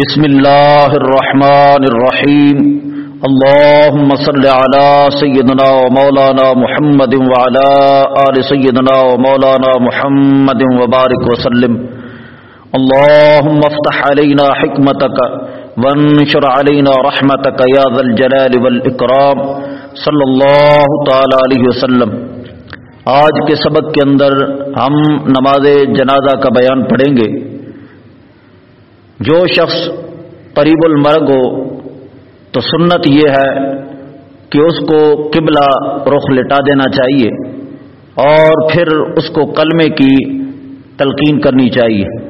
بسم الله الرحمن الرحيم اللهم صل على سيدنا ومولانا محمد وعلى آل سيدنا ومولانا محمد وبارك وسلم اللهم افتح علينا حكمتك وانشر علينا رحمتك يا ذا الجلال والإكرام صلى الله تعالى عليه وسلم. آج کے سبق کے اندر ہم نماز جنازہ کا بیان پڑھیں گے. جو شخص قریب المرگ ہو، تو سنت یہ ہے کہ اس کو قبلہ رخ لٹا دینا چاہیے اور پھر اس کو کلمے کی تلقین کرنی چاہیے۔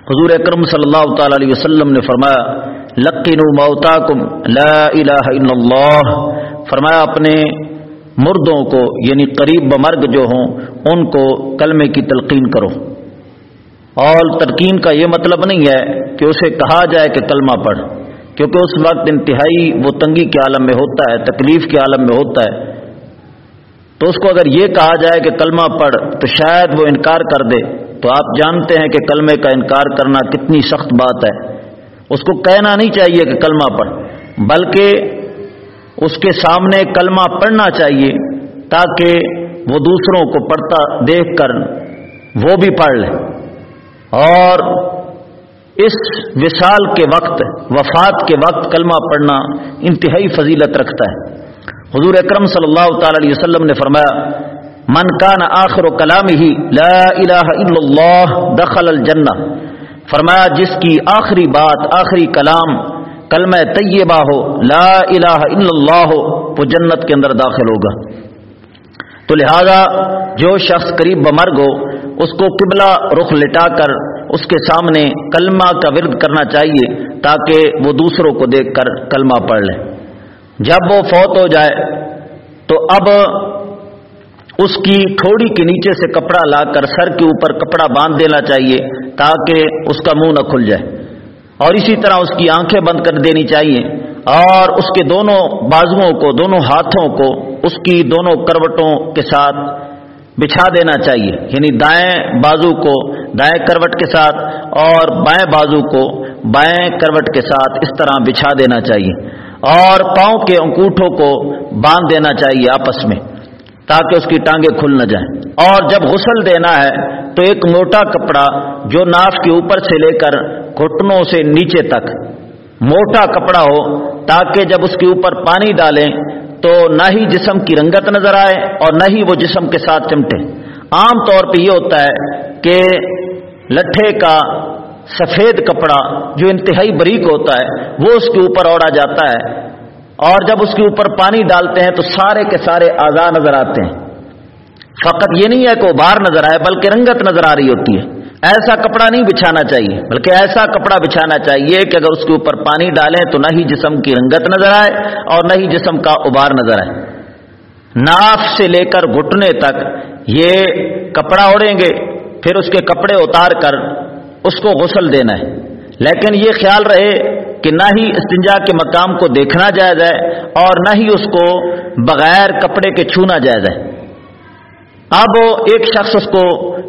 حضور اکرم صلی اللہ تعالی علیہ وسلم نے فرمایا لقین موتاکم، لا الہ الا اللہ۔ فرمایا، اپنے مردوں کو یعنی قریب بمرگ جو ہوں، ان کو کلمے کی تلقین کرو۔ اور ترکین کا یہ مطلب نہیں ہے کہ اسے کہا جائے کہ کلمہ پڑھ، کیونکہ اس وقت انتہائی وہ تنگی کے عالم میں ہوتا ہے، تکلیف کے عالم میں ہوتا ہے۔ تو اس کو اگر یہ کہا جائے کہ کلمہ پڑھ، تو شاید وہ انکار کر دے۔ تو آپ جانتے ہیں کہ کلمے کا انکار کرنا کتنی سخت بات ہے۔ اس کو کہنا نہیں چاہیے کہ کلمہ پڑھ، بلکہ اس کے سامنے کلمہ پڑھنا چاہیے تاکہ وہ دوسروں کو پڑھتا دیکھ کر وہ بھی پڑھ لے۔ اور اس وصال کے وقت، وفات کے وقت کلمہ پڑھنا انتہائی فضیلت رکھتا ہے۔ حضور اکرم صلی اللہ تعالی علیہ وسلم نے فرمایا، من کان آخر و کلام ہی لا الہ الا اللہ دخل الجنہ فرمایا، جس کی آخری بات، آخری کلام، کلمہ طیبہ ہو، لا الہ الا اللہ ہو وہ جنت کے اندر داخل ہوگا۔ تو لہذا، جو شخص قریب بمرگ ہو اس کو قبلہ رخ لٹا کر اس کے سامنے کلمہ کا ورد کرنا چاہیے تاکہ وہ دوسروں کو دیکھ کر کلمہ پڑھ لے۔ جب وہ فوت ہو جائے تو اب اس کی تھوڑی کے نیچے سے کپڑا لا کر سر کے اوپر کپڑا باندھ دینا چاہیے تاکہ اس کا منہ نہ کھل جائے۔ اور اسی طرح اس کی آنکھیں بند کر دینی چاہیے اور اس کے دونوں بازوؤں کو، دونوں ہاتھوں کو، اس کی دونوں کروٹوں کے ساتھ بچھا دینا چاہیے۔ یعنی دائیں بازو کو دائیں کروٹ کے ساتھ اور بائیں بازو کو بائیں کروٹ کے ساتھ اس طرح بچھا دینا چاہیے۔ اور پاؤں کے انگوٹھوں کو باندھ دینا چاہیے آپس میں تاکہ اس کی ٹانگیں کھل نہ جائیں۔ اور جب غسل دینا ہے تو ایک موٹا کپڑا جو ناف کے اوپر سے لے کر گھٹنوں سے نیچے تک موٹا کپڑا ہو تاکہ جب اس کے اوپر پانی ڈالیں تو نہ ہی جسم کی رنگت نظر آئے اور نہ ہی وہ جسم کے ساتھ چمٹے۔ عام طور پہ یہ ہوتا ہے کہ لٹھے کا سفید کپڑا جو انتہائی بریک ہوتا ہے، وہ اس کے اوپر اوڑا جاتا ہے اور جب اس کے اوپر پانی ڈالتے ہیں تو سارے کے سارے آزاد نظر آتے ہیں۔ فقط یہ نہیں ہے کہ وہ باہر نظر آئے، بلکہ رنگت نظر آ رہی ہوتی ہے۔ ایسا کپڑا نہیں بچھانا چاہیے، بلکہ ایسا کپڑا بچھانا چاہیے کہ اگر اس کے اوپر پانی ڈالیں تو نہ ہی جسم کی رنگت نظر آئے اور نہ ہی جسم کا ابار نظر آئے۔ ناف سے لے کر گھٹنے تک یہ کپڑا اوڑیں گے، پھر اس کے کپڑے اتار کر اس کو غسل دینا ہے۔ لیکن یہ خیال رہے کہ نہ ہی استنجا کے مقام کو دیکھنا جائز ہے اور نہ ہی اس کو بغیر کپڑے کے چھونا جائز ہے۔ اب ایک شخص اس کو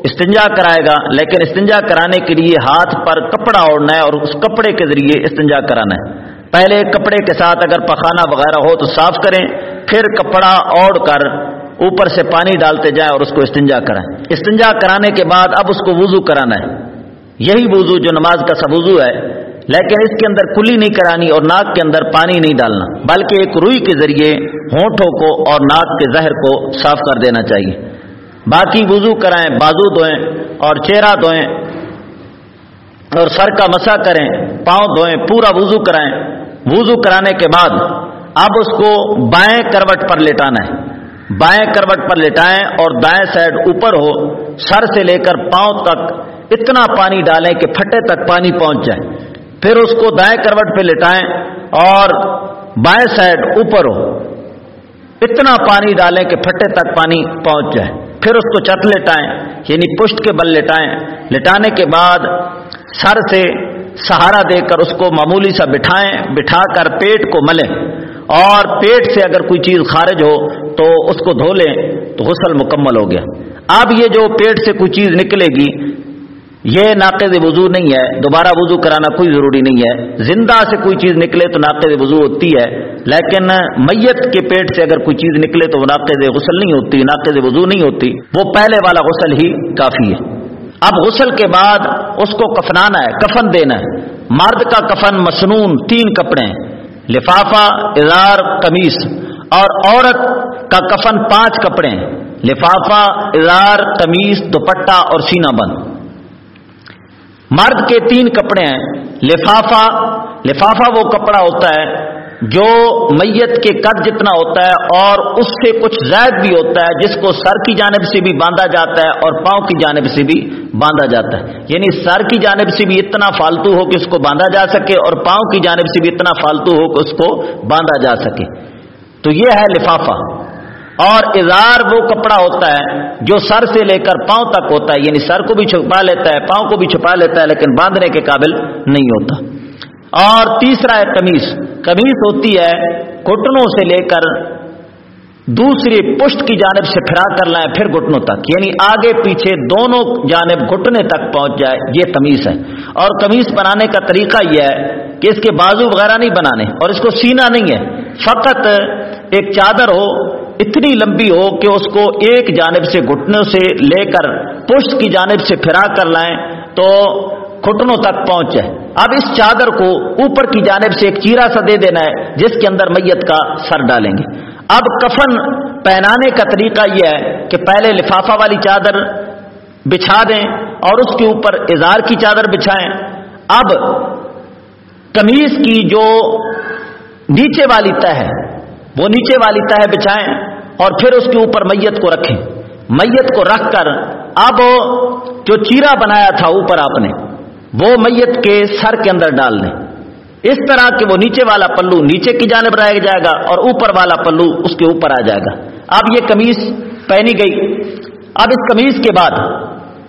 استنجا کرائے گا، لیکن استنجا کرانے کے لیے ہاتھ پر کپڑا اوڑھنا ہے اور اس کپڑے کے ذریعے استنجا کرانا ہے۔ پہلے کپڑے کے ساتھ اگر پخانا وغیرہ ہو تو صاف کریں، پھر کپڑا اوڑھ کر اوپر سے پانی ڈالتے جائیں اور اس کو استنجا کرائیں استنجا کرانے کے بعد اب اس کو وضو کرانا ہے۔ یہی وضو جو نماز کا سب وضو ہے، لیکن اس کے اندر کلی نہیں کرانی اور ناک کے اندر پانی نہیں ڈالنا، بلکہ ایک روئی کے ذریعے ہونٹوں کو اور ناک کے زہر کو صاف کر دینا چاہیے۔ باقی وضو کرائیں، بازو دھوئیں اور چہرہ دھوئیں اور سر کا مسا کریں، پاؤں دھوئیں، پورا وضو کرائیں۔ وضو کرانے کے بعد اب اس کو بائیں کروٹ پر لٹانا ہے۔ بائیں کروٹ پر لٹائیں اور دائیں سائڈ اوپر ہو، سر سے لے کر پاؤں تک اتنا پانی ڈالیں کہ پھٹے تک پانی پہنچ جائے۔ پھر اس کو دائیں کروٹ پہ لٹائیں اور بائیں سائڈ اوپر ہو، اتنا پانی ڈالیں کہ پھٹے تک پانی پہنچ جائے۔ پھر اس کو چت لٹائیں یعنی پشت کے بل لٹائیں۔ لٹانے کے بعد سر سے سہارا دے کر اس کو معمولی سا بٹھائیں، بٹھا کر پیٹ کو ملیں۔ اور پیٹ سے اگر کوئی چیز خارج ہو تو اس کو دھو لیں، تو غسل مکمل ہو گیا۔ اب یہ جو پیٹ سے کوئی چیز نکلے گی یہ ناقد وضو نہیں ہے، دوبارہ وضو کرانا کوئی ضروری نہیں ہے۔ زندہ سے کوئی چیز نکلے تو ناقد وضو ہوتی ہے، لیکن میت کے پیٹ سے اگر کوئی چیز نکلے تو وہ ناقد غسل نہیں ہوتی ناقد وضو نہیں ہوتی۔ وہ پہلے والا غسل ہی کافی ہے۔ اب غسل کے بعد اس کو کفنانا ہے، کفن دینا ہے۔ مرد کا کفن مسنون تین کپڑے لفافہ اظہار قمیص۔ اور عورت کا کفن پانچ کپڑے لفافہ اظہار قمیص، دوپٹہ اور سینہ بند۔ مرد کے تین کپڑے ہیں۔ لفافہ لفافہ وہ کپڑا ہوتا ہے جو میت کے قد جتنا ہوتا ہے اور اس سے کچھ زائد بھی ہوتا ہے، جس کو سر کی جانب سے بھی باندھا جاتا ہے اور پاؤں کی جانب سے بھی باندھا جاتا ہے۔ یعنی سر کی جانب سے بھی اتنا فالتو ہو کہ اس کو باندھا جا سکے اور پاؤں کی جانب سے بھی اتنا فالتو ہو کہ اس کو باندھا جا سکے۔ تو یہ ہے لفافہ۔ اور اظہار وہ کپڑا ہوتا ہے جو سر سے لے کر پاؤں تک ہوتا ہے یعنی سر کو بھی چھپا لیتا ہے، پاؤں کو بھی چھپا لیتا ہے، لیکن باندھنے کے قابل نہیں ہوتا۔ اور تیسرا ہے کمیز کمیز ہوتی ہے گھٹنوں سے لے کر دوسری پشت کی جانب سے پھرا کر لائیں، پھر گھٹنوں تک۔ یعنی آگے پیچھے دونوں جانب گھٹنے تک پہنچ جائے، یہ کمیز ہے۔ اور کمیز بنانے کا طریقہ یہ ہے کہ اس کے بازو وغیرہ نہیں بنانے، اور اس کو سینا نہیں ہے۔ فقط ایک چادر ہو اتنی لمبی ہو کہ اس کو ایک جانب سے گھٹنوں سے لے کر پشت کی جانب سے پھرا کر لائیں تو گھٹنوں تک پہنچ جائے اب اس چادر کو اوپر کی جانب سے ایک چیرا سا دے دینا ہے، جس کے اندر میت کا سر ڈالیں گے۔ اب کفن پہنانے کا طریقہ یہ ہے کہ پہلے لفافہ والی چادر بچھا دیں اور اس کے اوپر اظہار کی چادر بچھائیں۔ اب کمیز کی جو نیچے والی تہ ہے، وہ نیچے والی تہ بچھائیں۔ اور پھر اس کے اوپر میت کو رکھیں۔ میت کو رکھ کر اب جو چیرا بنایا تھا اوپر آپ نے، وہ میت کے سر کے اندر ڈال دیں اس طرح کہ وہ نیچے والا پلو نیچے کی جانب رہ جائے گا اور اوپر والا پلو اس کے اوپر آ جائے گا۔ اب یہ کمیز پہنی گئی۔ اب اس کمیز کے بعد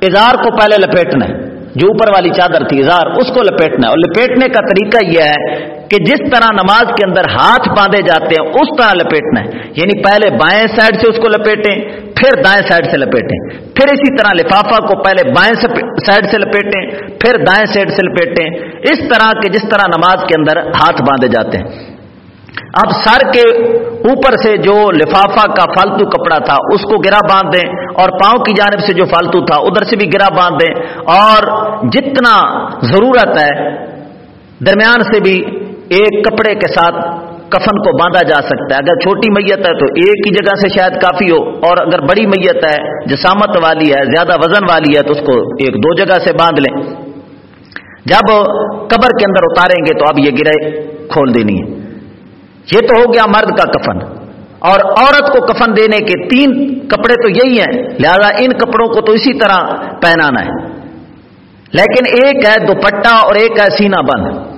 اظہار کو پہلے لپیٹنا ہے۔ جو اوپر والی چادر تھی، اظہار اس کو لپیٹنا ہے۔ اور لپیٹنے کا طریقہ یہ ہے کہ جس طرح نماز کے اندر ہاتھ باندھے جاتے ہیں، اس طرح لپیٹنا ہے۔ یعنی پہلے بائیں سائڈ سے اس کو لپیٹیں، پھر دائیں سائڈ سے لپیٹیں۔ پھر اسی طرح لفافہ کو پہلے بائیں سائڈ سے لپیٹیں، پھر دائیں سائڈ سے لپیٹیں۔ اس طرح کے جس طرح نماز کے اندر ہاتھ باندھے جاتے ہیں۔ اب سر کے اوپر سے جو لفافہ کا فالتو کپڑا تھا، اس کو گرا باندھ دیں اور پاؤں کی جانب سے جو فالتو تھا، ادھر سے بھی گرا باندھ دیں اور جتنا ضرورت ہے، درمیان سے بھی ایک کپڑے کے ساتھ کفن کو باندھا جا سکتا ہے۔ اگر چھوٹی میت ہے تو ایک ہی جگہ سے شاید کافی ہو، اور اگر بڑی میت ہے، جسامت والی ہے، زیادہ وزن والی ہے، تو اس کو ایک دو جگہ سے باندھ لیں۔ جب قبر کے اندر اتاریں گے تو اب یہ گرے کھول دینی ہے۔ یہ تو ہو گیا مرد کا کفن۔ اور عورت کو کفن دینے کے تین کپڑے تو یہی ہیں، لہذا ان کپڑوں کو تو اسی طرح پہنانا ہے۔ لیکن ایک ہے دوپٹہ اور ایک ہے سینہ بند۔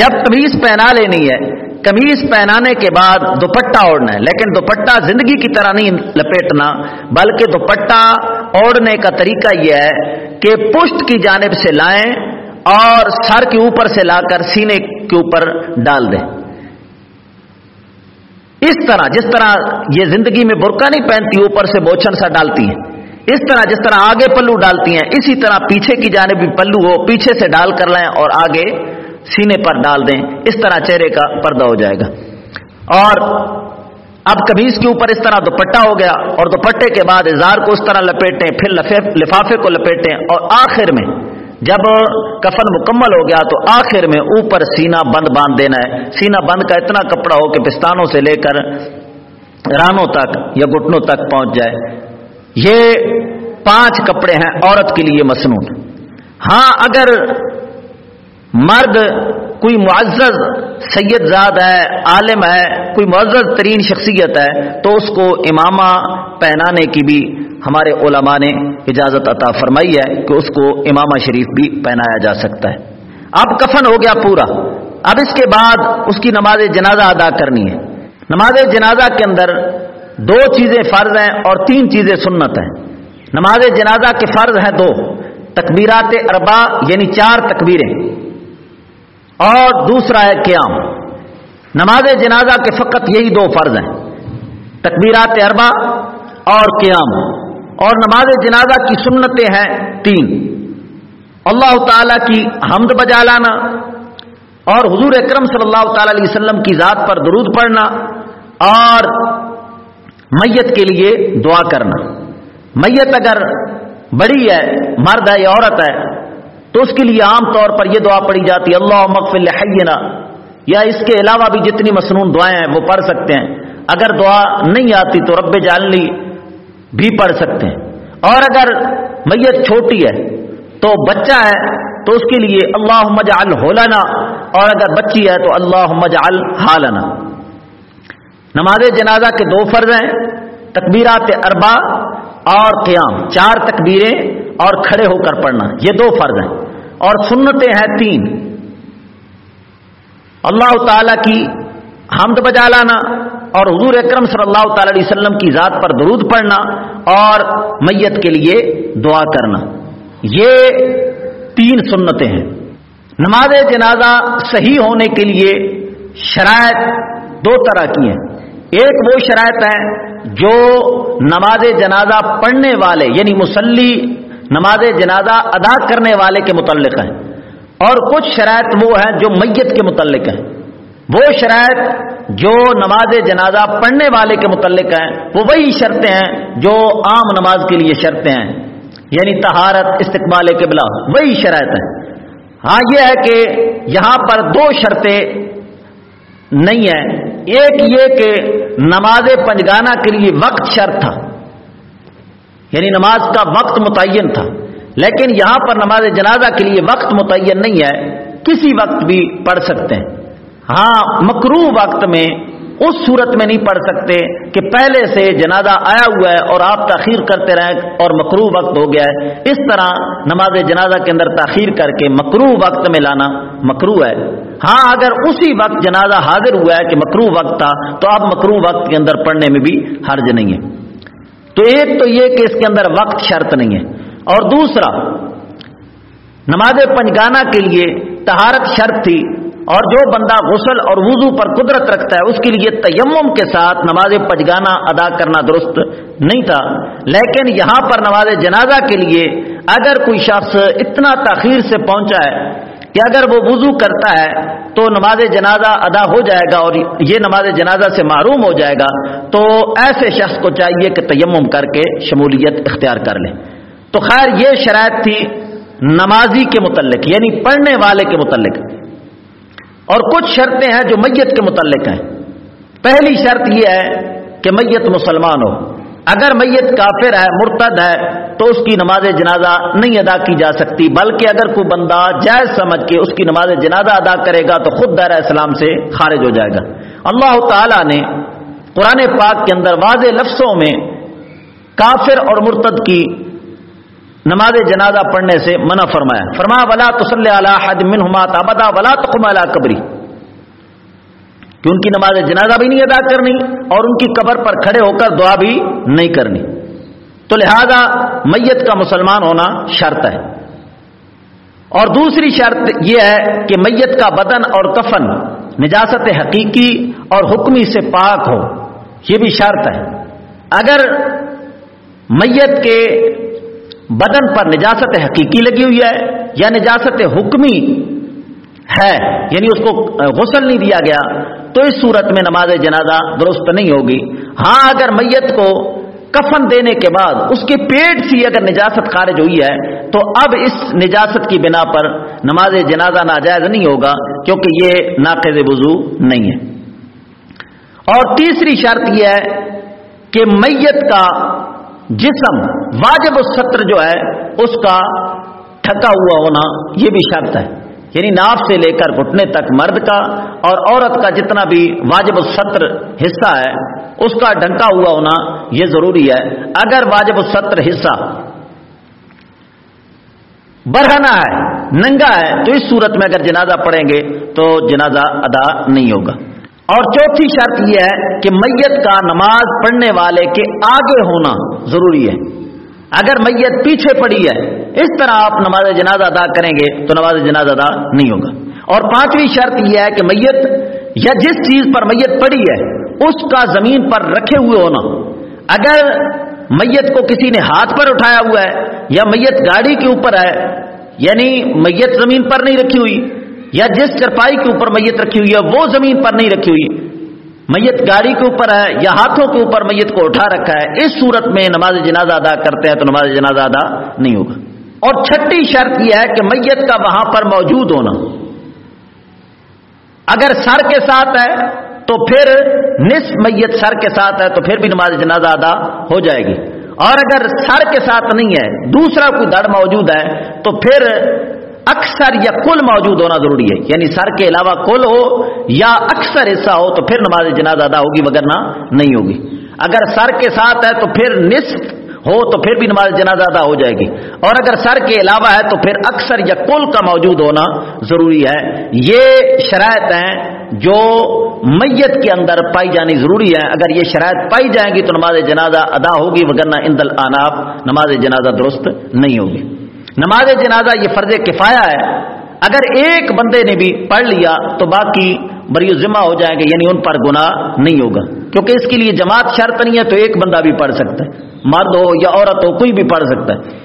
جب قمیض پہنا لینی ہے قمیض پہنانے کے بعد دوپٹہ اوڑھنا ہے، لیکن دوپٹہ زندگی کی طرح نہیں لپیٹنا، بلکہ دوپٹہ اوڑھنے کا طریقہ یہ ہے کہ پشت کی جانب سے لائیں اور سر کے اوپر سے لا کر سینے کے اوپر ڈال دیں۔ اس طرح جس طرح یہ زندگی میں برقع نہیں پہنتی، اوپر سے بوچھن سا ڈالتی ہیں۔ اس طرح جس طرح آگے پلو ڈالتی ہیں، اسی طرح پیچھے کی جانب بھی پلو ہو، پیچھے سے ڈال کر لائیں اور آگے سینے پر ڈال دیں، اس طرح چہرے کا پردہ ہو جائے گا۔ اور اب کبیز کے اوپر اس طرح دوپٹہ ہو گیا، اور دوپٹے کے بعد اظہار کو اس طرح لپیٹیں، پھر لفافے کو لپیٹیں، اور آخر میں جب کفن مکمل ہو گیا تو آخر میں اوپر سینہ بند باندھ دینا ہے۔ سینہ بند کا اتنا کپڑا ہو کہ پستانوں سے لے کر رانوں تک یا گھٹنوں تک پہنچ جائے۔ یہ پانچ کپڑے ہیں عورت کے لیے مصنون۔ ہاں اگر مرد کوئی معزز سید زاد ہے، عالم ہے، کوئی معزز ترین شخصیت ہے، تو اس کو امامہ پہنانے کی بھی ہمارے علماء نے اجازت عطا فرمائی ہے کہ اس کو امامہ شریف بھی پہنایا جا سکتا ہے۔ اب کفن ہو گیا پورا۔ اب اس کے بعد اس کی نماز جنازہ ادا کرنی ہے۔ نماز جنازہ کے اندر دو چیزیں فرض ہیں اور تین چیزیں سنت ہیں۔ نماز جنازہ کے فرض ہیں دو۔ تکبیرات اربا یعنی چار تکبیریں۔ اور دوسرا ہے قیام۔ نماز جنازہ کے فقط یہی دو فرض ہیں، تکبیرات اربا اور قیام۔ اور نماز جنازہ کی سنتیں ہیں تین۔ اللہ تعالی کی حمد بجا لانا اور حضور اکرم صلی اللہ تعالی علیہ وسلم کی ذات پر درود پڑھنا اور میت کے لیے دعا کرنا۔ میت اگر بڑی ہے، مرد ہے یا عورت ہے تو اس کے لیے عام طور پر یہ دعا پڑھی جاتی ہے اللہ مغفل حینا یا اس کے علاوہ بھی جتنی مصنون دعائیں ہیں وہ پڑھ سکتے ہیں۔ اگر دعا نہیں آتی تو رب جالنی بھی پڑھ سکتے ہیں۔ اور اگر میت چھوٹی ہے تو بچہ ہے تو اس کے لیے اللہ مجعل ہولانا اور اگر بچی ہے تو اللہ مجعل حالنا۔ نماز جنازہ کے دو فرض ہیں، تکبیرات اربا اور قیام۔ چار تکبیریں اور کھڑے ہو کر پڑھنا۔ یہ دو فرض ہیں۔ اور سنتیں ہیں تین۔ اللہ تعالی کی حمد بجا لانا اور حضور اکرم صلی اللہ تعالی علیہ وسلم کی ذات پر درود پڑھنا اور میت کے لیے دعا کرنا۔ یہ تین سنتیں ہیں۔ نماز جنازہ صحیح ہونے کے لیے شرائط دو طرح کی ہیں۔ ایک وہ شرائط ہے جو نماز جنازہ پڑھنے والے یعنی مسلی نماز جنازہ ادا کرنے والے کے متعلق ہیں۔ اور کچھ شرائط وہ ہیں جو میت کے متعلق ہیں۔ وہ شرائط جو نماز جنازہ پڑھنے والے کے متعلق ہیں۔ وہ وہی شرطیں ہیں جو عام نماز کے لیے شرطیں ہیں۔ یعنی تہارت استقبال قبلہ، وہی شرائط ہیں۔ ہاں یہ ہے کہ یہاں پر دو شرطیں نہیں ہیں۔ ایک یہ کہ نماز پنجگانہ کے لیے وقت شرط تھا۔ یعنی نماز کا وقت متعین تھا۔ لیکن یہاں پر نماز جنازہ کے لیے وقت متعین نہیں ہے، کسی وقت بھی پڑھ سکتے ہیں۔ ہاں مکرو وقت میں اس صورت میں نہیں پڑھ سکتے کہ پہلے سے جنازہ آیا ہوا ہے اور آپ تاخیر کرتے رہیں اور مکرو وقت ہو گیا ہے۔ اس طرح نماز جنازہ کے اندر تاخیر کر کے مکرو وقت میں لانا مکرو ہے۔ ہاں اگر اسی وقت جنازہ حاضر ہوا ہے کہ مکرو وقت تھا، تو آپ مکرو وقت کے اندر پڑھنے میں بھی حرج نہیں ہے۔ تو ایک تو یہ کہ اس کے اندر وقت شرط نہیں ہے۔ اور دوسرا، نماز پنجگانہ کے لیے تہارت شرط تھی اور جو بندہ غسل اور وضو پر قدرت رکھتا ہے، اس کے لیے تیمم کے ساتھ نماز پجگانا ادا کرنا درست نہیں تھا۔ لیکن یہاں پر نماز جنازہ کے لیے اگر کوئی شخص اتنا تاخیر سے پہنچا ہے کہ اگر وہ وضو کرتا ہے تو نماز جنازہ ادا ہو جائے گا اور یہ نماز جنازہ سے معروم ہو جائے گا، تو ایسے شخص کو چاہیے کہ تیمم کر کے شمولیت اختیار کر لے۔ تو خیر، یہ شرائط تھی نمازی کے متعلق یعنی پڑھنے والے کے متعلق۔ اور کچھ شرطیں ہیں جو میت کے متعلق ہیں۔ پہلی شرط یہ ہے کہ میت مسلمان ہو۔ اگر میت کافر ہے، مرتد ہے تو اس کی نماز جنازہ نہیں ادا کی جا سکتی، بلکہ اگر کوئی بندہ جائز سمجھ کے اس کی نماز جنازہ ادا کرے گا تو خود دائرہ اسلام سے خارج ہو جائے گا۔ اللہ تعالی نے قرآن پاک کے اندر واضح لفظوں میں کافر اور مرتد کی نماز جنازہ پڑھنے سے منع فرمایا۔ فرمایا ولا تسلی حد منہما تابدا ولا تقم علی قبری کہ ان کی نماز جنازہ بھی نہیں ادا کرنی اور ان کی قبر پر کھڑے ہو کر دعا بھی نہیں کرنی۔ تو لہذا میت کا مسلمان ہونا شرط ہے۔ اور دوسری شرط یہ ہے کہ میت کا بدن اور کفن نجاست حقیقی اور حکمی سے پاک ہو۔ یہ بھی شرط ہے۔ اگر میت کے بدن پر نجاست حقیقی لگی ہوئی ہے یا نجاست حکمی ہے یعنی اس کو غسل نہیں دیا گیا، تو اس صورت میں نماز جنازہ درست نہیں ہوگی۔ ہاں اگر میت کو کفن دینے کے بعد اس کے پیٹ سے اگر نجاست خارج ہوئی ہے، تو اب اس نجاست کی بنا پر نماز جنازہ ناجائز نہیں ہوگا، کیونکہ یہ ناقض وضو نہیں ہے۔ اور تیسری شرط یہ ہے کہ میت کا جسم واجب الستر جو ہے، اس کا ٹھکا ہوا ہونا یہ بھی شرط ہے۔ یعنی ناف سے لے کر گھٹنے تک مرد کا اور عورت کا جتنا بھی واجب الستر حصہ ہے اس کا ڈھنکا ہوا ہونا یہ ضروری ہے۔ اگر واجب الستر حصہ برہنا ہے، ننگا ہے، تو اس صورت میں اگر جنازہ پڑھیں گے تو جنازہ ادا نہیں ہوگا۔ اور چوتھی شرط یہ ہے کہ میت کا نماز پڑھنے والے کے آگے ہونا ضروری ہے۔ اگر میت پیچھے پڑی ہے، اس طرح آپ نماز جنازہ ادا کریں گے تو نماز جنازہ ادا نہیں ہوگا۔ اور پانچویں شرط یہ ہے کہ میت یا جس چیز پر میت پڑی ہے اس کا زمین پر رکھے ہوئے ہونا اگر میت کو کسی نے ہاتھ پر اٹھایا ہوا ہے یا میت گاڑی کے اوپر ہے یعنی میت زمین پر نہیں رکھی ہوئی، یا جس چرپائی کے اوپر میت رکھی ہوئی ہے، وہ زمین پر نہیں رکھی ہوئی۔ میت گاڑی کے اوپر ہے یا ہاتھوں کے اوپر میت کو اٹھا رکھا ہے، اس صورت میں نماز جنازہ ادا کرتے ہیں تو نماز جنازہ ادا نہیں ہوگا۔ اور چھٹی شرط یہ ہے کہ میت کا وہاں پر موجود ہونا۔ اگر سر کے ساتھ ہے تو پھر نصف میت سر کے ساتھ ہے تو پھر بھی نماز جنازہ ادا ہو جائے گی۔ اور اگر سر کے ساتھ نہیں ہے، دوسرا کوئی دڑ موجود ہے، تو پھر اکثر یا کل موجود ہونا ضروری ہے۔ یعنی سر کے علاوہ کل ہو یا اکثر حصہ ہو تو پھر نماز جنازہ ادا ہوگی وغیرہ نہیں ہوگی۔ اگر سر کے ساتھ ہے تو پھر نصف ہو تو پھر بھی نماز جنازہ ادا ہو جائے گی۔ اور اگر سر کے علاوہ ہے تو پھر اکثر یا کل کا موجود ہونا ضروری ہے۔ یہ شرائط ہیں جو میت کے اندر پائی جانی ضروری ہے اگر یہ شرائط پائی جائیں گی تو نماز جنازہ ادا ہوگی وغیرہ اندل آناب نماز جنازہ درست نہیں ہوگی۔ نماز جنازہ یہ فرض کفایا ہے۔ اگر ایک بندے نے بھی پڑھ لیا تو باقی بری ذمہ ہو جائیں گے یعنی ان پر گناہ نہیں ہوگا۔ کیونکہ اس کے لیے جماعت شرط نہیں ہے تو ایک بندہ بھی پڑھ سکتا ہے۔ مرد ہو یا عورت ہو، کوئی بھی پڑھ سکتا ہے۔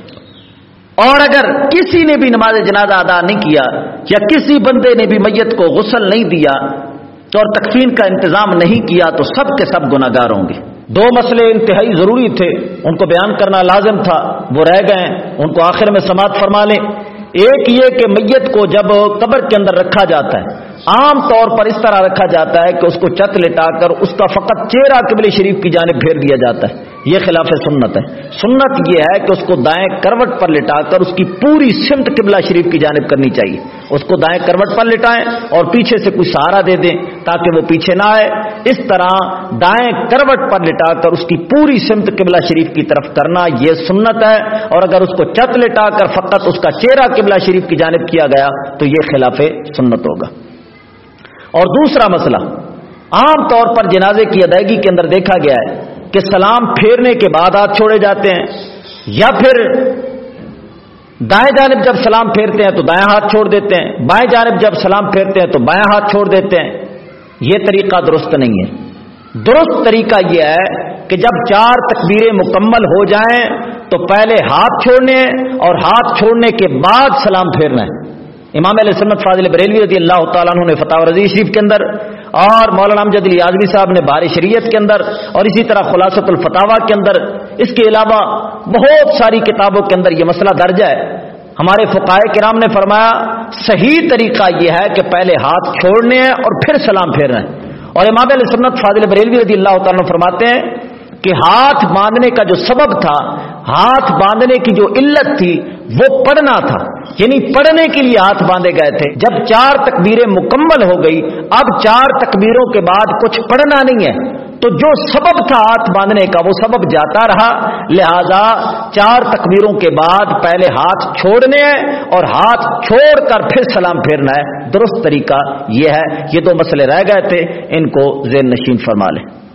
اور اگر کسی نے بھی نماز جنازہ ادا نہیں کیا یا کسی بندے نے بھی میت کو غسل نہیں دیا تو اور تقسیم کا انتظام نہیں کیا تو سب کے سب گناگار ہوں گے۔ دو مسئلے انتہائی ضروری تھے۔ ان کو بیان کرنا لازم تھا۔ وہ رہ گئے ان کو آخر میں سماعت فرما لیں۔ ایک یہ کہ میت کو جب قبر کے اندر رکھا جاتا ہے عام طور پر اس طرح رکھا جاتا ہے کہ اس کو چت لٹا کر اس کا فقط چہرہ قبل شریف کی جانب پھیر دیا جاتا ہے۔ یہ خلاف سنت ہے۔ سنت یہ ہے کہ اس کو دائیں کروٹ پر لٹا کر اس کی پوری سمت قبلہ شریف کی جانب کرنی چاہیے۔ اس کو دائیں کروٹ پر لٹائیں اور پیچھے سے کوئی سہارا دے دیں تاکہ وہ پیچھے نہ آئے۔ اس طرح دائیں کروٹ پر لٹا کر اس کی پوری سمت قبلہ شریف کی طرف کرنا یہ سنت ہے۔ اور اگر اس کو چت لٹا کر فقط اس کا چہرہ قبلہ شریف کی جانب کیا گیا تو یہ خلاف سنت ہوگا۔ اور دوسرا مسئلہ، عام طور پر جنازے کی ادائیگی کے اندر دیکھا گیا ہے کہ سلام پھیرنے کے بعد ہاتھ چھوڑے جاتے ہیں یا پھر دائیں جانب جب سلام پھیرتے ہیں تو دائیں ہاتھ چھوڑ دیتے ہیں، بائیں جانب جب سلام پھیرتے ہیں تو بائیں ہاتھ چھوڑ دیتے ہیں۔ یہ طریقہ درست نہیں ہے۔ درست طریقہ یہ ہے کہ جب چار تکبیریں مکمل ہو جائیں تو پہلے ہاتھ چھوڑنے اور ہاتھ چھوڑنے کے بعد سلام پھیرنا ہے۔ امام علیہ سنت فاضل بریلوی رضی اللہ تعالیٰ عنہ نے فتح رضی شریف کے اندر اور مولانا امجد علی اعظمی صاحب نے بار شریعت کے اندر اور اسی طرح خلاصت الفتاوا کے اندر اس کے علاوہ بہت ساری کتابوں کے اندر یہ مسئلہ درج ہے۔ ہمارے فقائے کرام نے فرمایا، صحیح طریقہ یہ ہے کہ پہلے ہاتھ چھوڑنے ہیں اور پھر سلام پھیرنا ہے۔ اور امام علیہ سنت فاضل بریلوی رضی اللہ تعالیٰ فرماتے ہیں کہ ہاتھ باندھنے کا جو سبب تھا، ہاتھ باندھنے کی جو علت تھی، وہ پڑھنا تھا۔ یعنی پڑھنے کے لیے ہاتھ باندھے گئے تھے۔ جب چار تکبیریں مکمل ہو گئی، اب چار تکبیروں کے بعد کچھ پڑھنا نہیں ہے۔ تو جو سبب تھا ہاتھ باندھنے کا، وہ سبب جاتا رہا۔ لہذا چار تکبیروں کے بعد پہلے ہاتھ چھوڑنے ہیں اور ہاتھ چھوڑ کر پھر سلام پھیرنا ہے۔ درست طریقہ یہ ہے۔ یہ دو مسئلے رہ گئے تھے۔ ان کو زین نشین فرما لیں